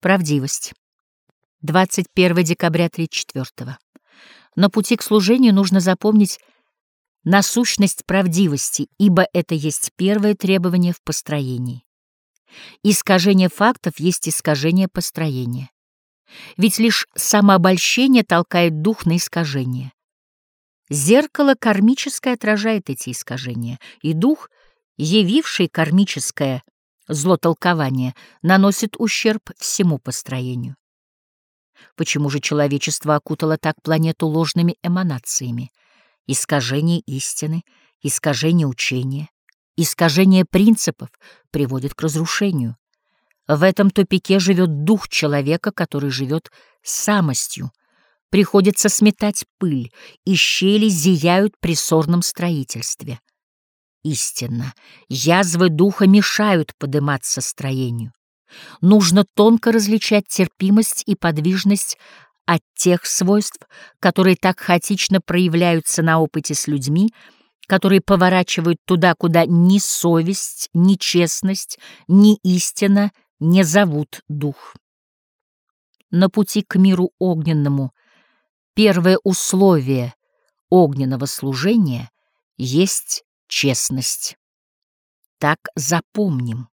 Правдивость. 21 декабря 34 На пути к служению нужно запомнить насущность правдивости, ибо это есть первое требование в построении. Искажение фактов есть искажение построения. Ведь лишь самообольщение толкает дух на искажение. Зеркало кармическое отражает эти искажения, и дух, явивший кармическое злотолкование наносит ущерб всему построению. Почему же человечество окутало так планету ложными эманациями? Искажение истины, искажение учения, искажение принципов приводит к разрушению. В этом тупике живет дух человека, который живет самостью. Приходится сметать пыль, и щели зияют при сорном строительстве. Истинно, язвы духа мешают подниматься строению. Нужно тонко различать терпимость и подвижность от тех свойств, которые так хаотично проявляются на опыте с людьми, которые поворачивают туда, куда ни совесть, ни честность, ни истина не зовут дух. На пути к миру огненному первое условие огненного служения есть честность. Так запомним.